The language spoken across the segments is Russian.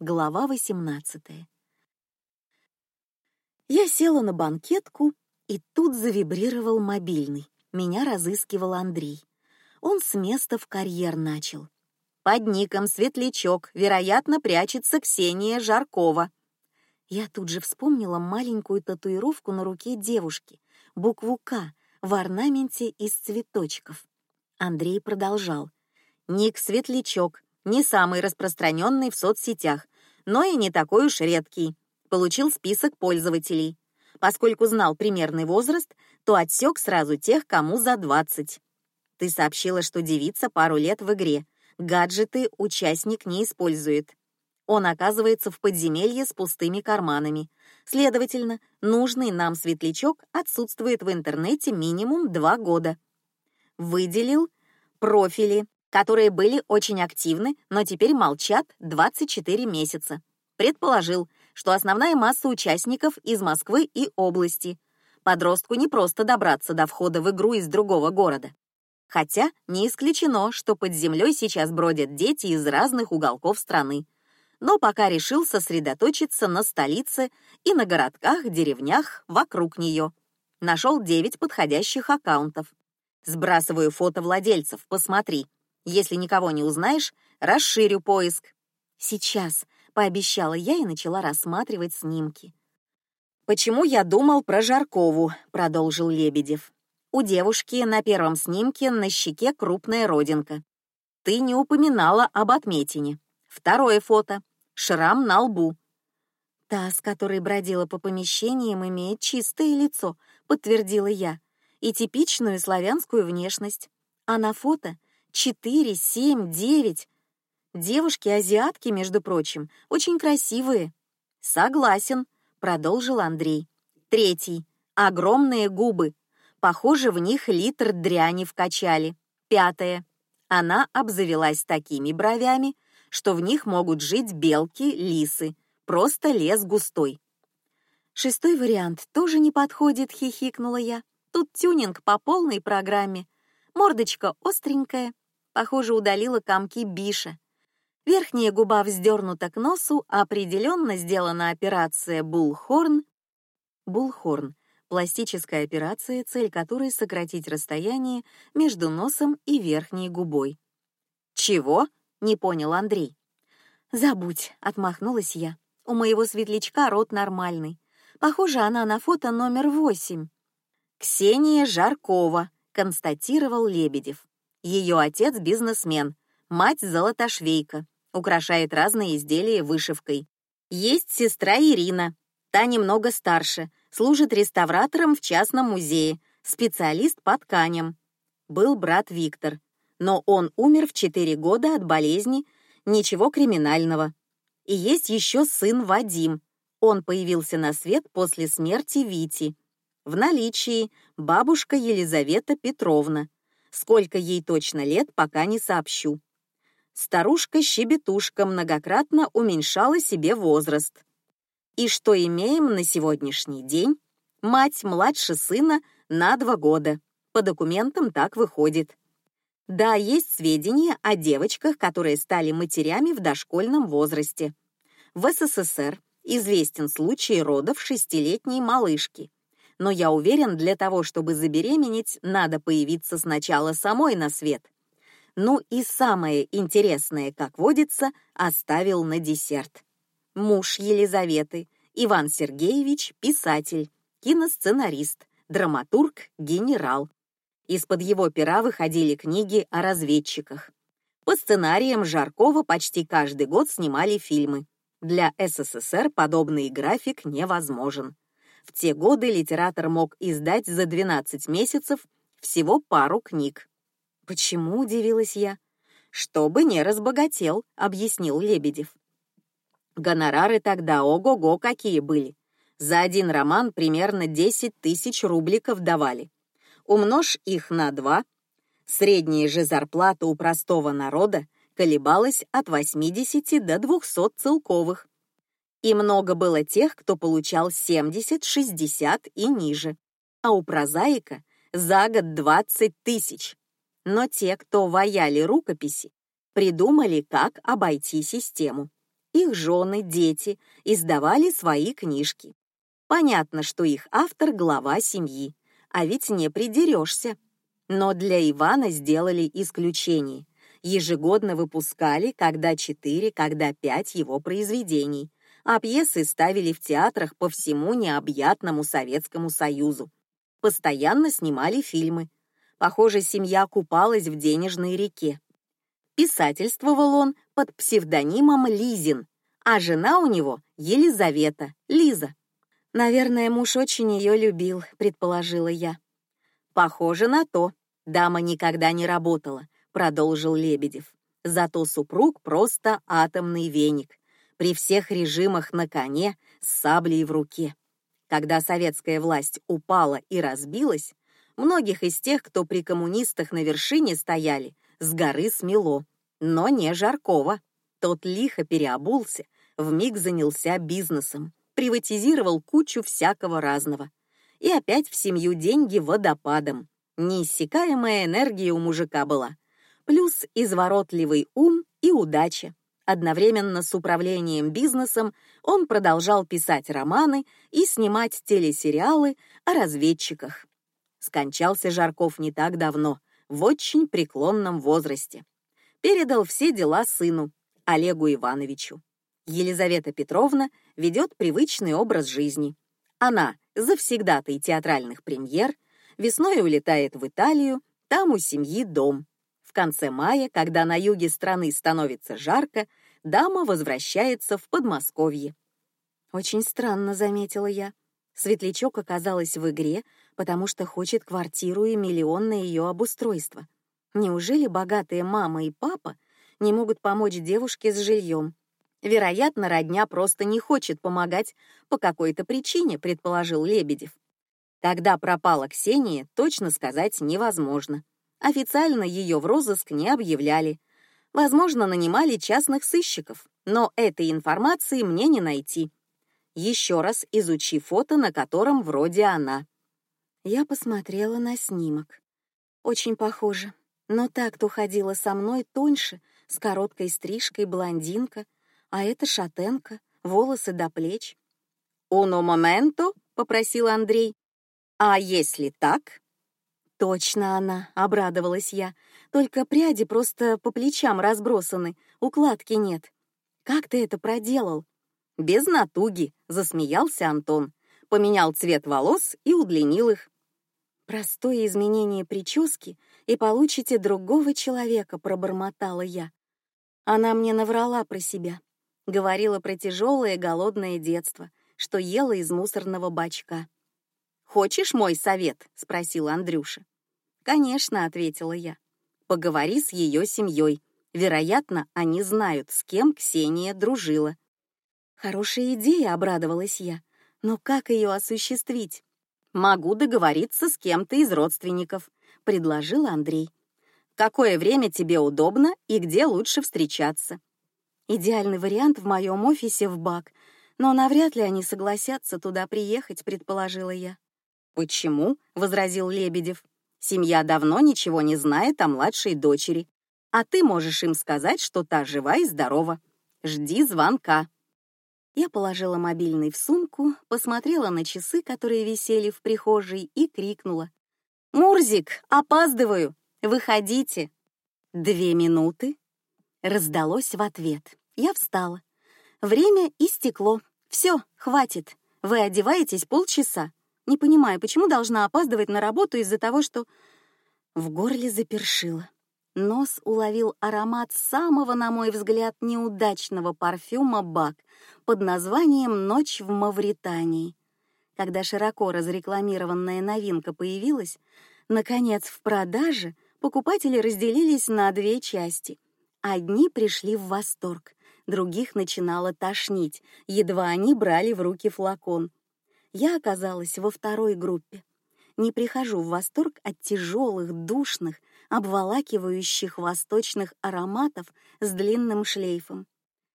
Глава 18. Я села на банкетку, и тут завибрировал мобильный. Меня разыскивал Андрей. Он с места в карьер начал. Под ником Светлячок, вероятно, прячется Ксения Жаркова. Я тут же вспомнила маленькую татуировку на руке девушки, букву К в орнаменте из цветочков. Андрей продолжал. Ник Светлячок, не самый распространенный в соцсетях, но и не такой уж редкий. Получил список пользователей. Поскольку знал примерный возраст, то отсек сразу тех, кому за 20. Ты сообщила, что девица пару лет в игре. Гаджеты участник не использует. Он оказывается в подземелье с пустыми карманами. Следовательно, нужный нам светлячок отсутствует в интернете минимум два года. Выделил профили, которые были очень активны, но теперь молчат 24 месяца. Предположил, что основная масса участников из Москвы и области. Подростку не просто добраться до входа в игру из другого города. Хотя не исключено, что под землей сейчас бродят дети из разных уголков страны. Но пока решил сосредоточиться на столице и на городках, деревнях вокруг нее. Нашел девять подходящих аккаунтов. Сбрасываю фото владельцев, посмотри. Если никого не узнаешь, расширю поиск. Сейчас, пообещала я и начала рассматривать снимки. Почему я думал про Жаркову? продолжил Лебедев. У девушки на первом снимке на щеке крупная родинка. Ты не упоминала об отметине. Второе фото. Шрам на лбу. Та, с которой бродила по помещениям, имеет чистое лицо, подтвердила я, и типичную славянскую внешность. А на фото четыре, семь, девять. Девушки азиатки, между прочим, очень красивые. Согласен, продолжил Андрей. Третий. Огромные губы. Похоже, в них литр дряни вкачали. Пятое. Она обзавелась такими бровями, что в них могут жить белки, лисы. Просто лес густой. Шестой вариант тоже не подходит, хихикнула я. Тут тюнинг по полной программе. Мордочка остренькая, похоже, удалила комки биша. Верхняя губа вздернута к носу, определенно сделана операция Булхорн. Булхорн пластическая операция, цель которой сократить расстояние между носом и верхней губой. Чего? Не понял Андрей. Забудь, отмахнулась я. У моего светлячка рот нормальный. Похоже, она на фото номер восемь. Ксения Жаркова, констатировал Лебедев. Ее отец бизнесмен, мать золотошвейка, украшает разные изделия вышивкой. Есть сестра Ирина, та немного старше, служит реставратором в частном музее, специалист по тканям. Был брат Виктор, но он умер в четыре года от болезни, ничего криминального. И есть еще сын Вадим. Он появился на свет после смерти Вити. В наличии бабушка Елизавета Петровна. Сколько ей точно лет, пока не сообщу. Старушка-щебетушка многократно уменьшала себе возраст. И что имеем на сегодняшний день? Мать младше сына на два года. По документам так выходит. Да, есть сведения о девочках, которые стали матерями в дошкольном возрасте. В СССР известен случай родов шестилетней малышки. Но я уверен, для того, чтобы забеременеть, надо появиться сначала самой на свет. Ну и самое интересное, как водится, оставил на десерт муж Елизаветы, Иван Сергеевич, писатель, киносценарист, драматург, генерал. Из-под его пера выходили книги о разведчиках. По сценариям Жаркова почти каждый год снимали фильмы. Для СССР подобный график невозможен. В те годы литератор мог издать за 12 месяцев всего пару книг. Почему удивилась я? Чтобы не разбогател, объяснил Лебедев. Гонорары тогда ого-го какие были. За один роман примерно 10 тысяч рубликов давали. Умножь их на два. Средняя же зарплата у простого народа колебалась от 80 до 200 целковых. И много было тех, кто получал 70, 60 и ниже. А у прозаика За год 20 тысяч. Но те, кто ваяли рукописи, придумали, как обойти систему. Их жены, дети издавали свои книжки. Понятно, что их автор — глава семьи, а ведь не придерешься. Но для Ивана сделали исключение. Ежегодно выпускали когда четыре, когда пять его произведений, а пьесы ставили в театрах по всему необъятному Советскому Союзу. Постоянно снимали фильмы. Похоже, семья купалась в денежной реке. Писательствовал он под псевдонимом Лизин, а жена у него Елизавета, Лиза. Наверное, муж очень ее любил, предположила я. Похоже на то. Дама никогда не работала, продолжил Лебедев. Зато супруг просто атомный веник, при всех режимах на коне с саблей в руке. Когда советская власть упала и разбилась, многих из тех, кто при коммунистах на вершине стояли, с горы смело, но не Жаркова. Тот лихо переобулся, вмиг занялся бизнесом, приватизировал кучу всякого разного. И опять в семью деньги водопадом. Неиссякаемая энергия у мужика была. Плюс изворотливый ум и удача. Одновременно с управлением бизнесом он продолжал писать романы и снимать телесериалы о разведчиках. Скончался Жарков не так давно, в очень преклонном возрасте. Передал все дела сыну, Олегу Ивановичу. Елизавета Петровна ведет привычный образ жизни. Она завсегдатай театральных премьер, весной улетает в Италию, там у семьи дом. В конце мая, когда на юге страны становится жарко, дама возвращается в Подмосковье. Очень странно, заметила я. Светлячок оказалась в игре, потому что хочет квартиру и миллион на ее обустройство. Неужели богатые мама и папа не могут помочь девушке с жильем? Вероятно, родня просто не хочет помогать по какой-то причине, предположил Лебедев. Когда пропала Ксения, точно сказать невозможно. Официально ее в розыск не объявляли. Возможно, нанимали частных сыщиков, но этой информации мне не найти. Еще раз изучи фото, на котором вроде она. Я посмотрела на снимок. Очень похоже, но так, кто ходила со мной тоньше, с короткой стрижкой, блондинка, а это шатенка, волосы до плеч. «Уно моменто», — попросил Андрей. «А если так?» «Точно она», — обрадовалась я. «Только пряди просто по плечам разбросаны, укладки нет. Как ты это проделал?» «Без натуги», — засмеялся Антон. Поменял цвет волос и удлинил их. «Простое изменение прически, и получите другого человека», — пробормотала я. Она мне наврала про себя. Говорила про тяжелое голодное детство, что ела из мусорного бачка. «Хочешь мой совет?» — спросил Андрюша. «Конечно», — ответила я. «Поговори с ее семьей. Вероятно, они знают, с кем Ксения дружила». «Хорошая идея», — обрадовалась я. «Но как ее осуществить?» «Могу договориться с кем-то из родственников», — предложил Андрей. «Какое время тебе удобно и где лучше встречаться?» Идеальный вариант в моем офисе в БАК, но навряд ли они согласятся туда приехать, предположила я. Почему? возразил Лебедев. Семья давно ничего не знает о младшей дочери, а ты можешь им сказать, что та жива и здорова. Жди звонка. Я положила мобильный в сумку, посмотрела на часы, которые висели в прихожей, и крикнула: "Мурзик, опаздываю! Выходите!" Две минуты. Раздалось в ответ. Я встала. Время истекло. Все, хватит. Вы одеваетесь полчаса. Не понимаю, почему должна опаздывать на работу из-за того, что в горле запершило. Нос уловил аромат самого, на мой взгляд, неудачного парфюма Бак под названием «Ночь в Мавритании». Когда широко разрекламированная новинка появилась, наконец в продаже покупатели разделились на две части. Одни пришли в восторг, других начинало тошнить, едва они брали в руки флакон. Я оказалась во второй группе. Не прихожу в восторг от тяжелых, душных, обволакивающих восточных ароматов с длинным шлейфом.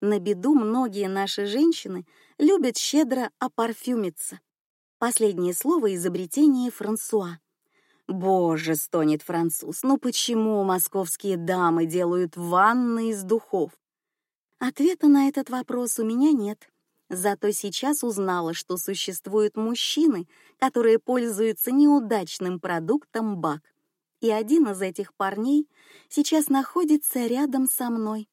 На беду многие наши женщины любят щедро опарфюмиться. Последнее слово изобретение Франсуа. Боже, стонет француз, ну почему московские дамы делают ванны из духов? Ответа на этот вопрос у меня нет. Зато сейчас узнала, что существуют мужчины, которые пользуются неудачным продуктом БАК. И один из этих парней сейчас находится рядом со мной.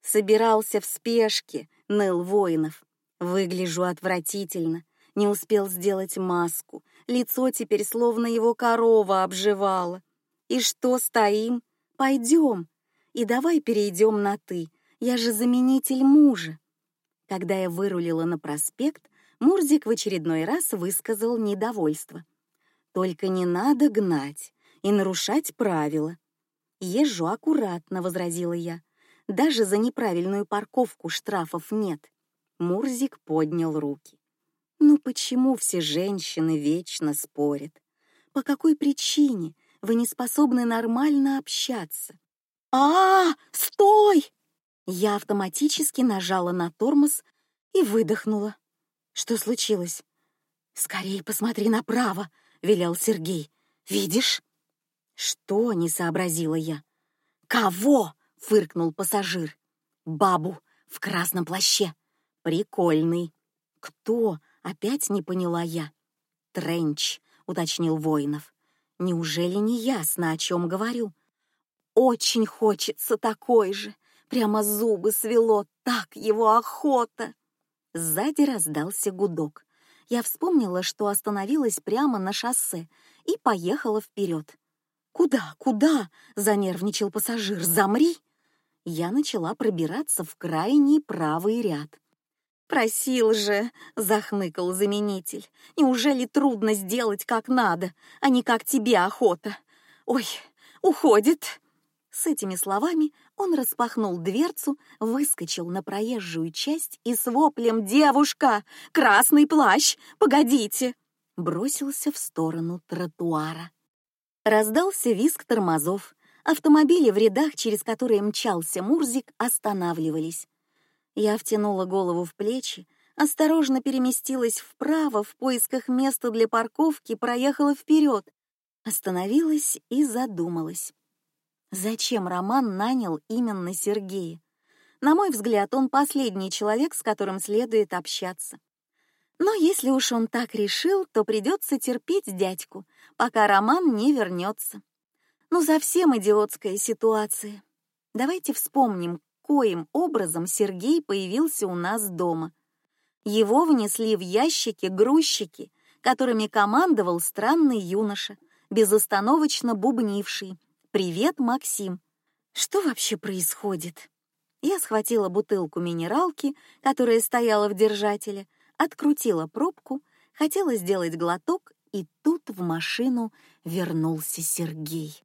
Собирался в спешке, ныл воинов. Выгляжу отвратительно, не успел сделать маску, лицо теперь словно его корова обживала. И что стоим? Пойдем. И давай перейдем на ты. Я же заменитель мужа. Когда я вырулила на проспект, Мурзик в очередной раз высказал недовольство. Только не надо гнать и нарушать правила. Езжу аккуратно, возразила я. Даже за неправильную парковку штрафов нет. Мурзик поднял руки. Ну почему все женщины вечно спорят? По какой причине вы не способны нормально общаться? А, -а, -а стой! Я автоматически нажала на тормоз и выдохнула. Что случилось? Скорей посмотри направо, велел Сергей. Видишь? Что? Не сообразила я. Кого? фыркнул пассажир. Бабу в красном плаще. Прикольный. Кто? Опять не поняла я. Тренч, уточнил Воинов. Неужели не ясно, о чем говорю? Очень хочется такой же. Прямо зубы свело, так его охота. Сзади раздался гудок. Я вспомнила, что остановилась прямо на шоссе и поехала вперед. Куда, куда? занервничал пассажир. Замри. Я начала пробираться в крайний правый ряд. Просил же, захныкал заменитель. Неужели трудно сделать как надо, а не как тебе охота? Ой, уходит. С этими словами он распахнул дверцу, выскочил на проезжую часть и с воплем «Девушка! Красный плащ! Погодите!» бросился в сторону тротуара. Раздался визг тормозов. Автомобили в рядах, через которые мчался Мурзик, останавливались. Я втянула голову в плечи, осторожно переместилась вправо в поисках места для парковки, проехала вперед, остановилась и задумалась. Зачем Роман нанял именно Сергея? На мой взгляд, он последний человек, с которым следует общаться. Но если уж он так решил, то придется терпеть дядьку, пока Роман не вернется. Ну, совсем идиотская ситуация. Давайте вспомним, коим образом Сергей появился у нас дома. Его внесли в ящики грузчики, которыми командовал странный юноша, безостановочно бубнивший Привет, Максим. Что вообще происходит? Я схватила бутылку минералки, которая стояла в держателе, открутила пробку, хотела сделать глоток, и тут в машину вернулся Сергей.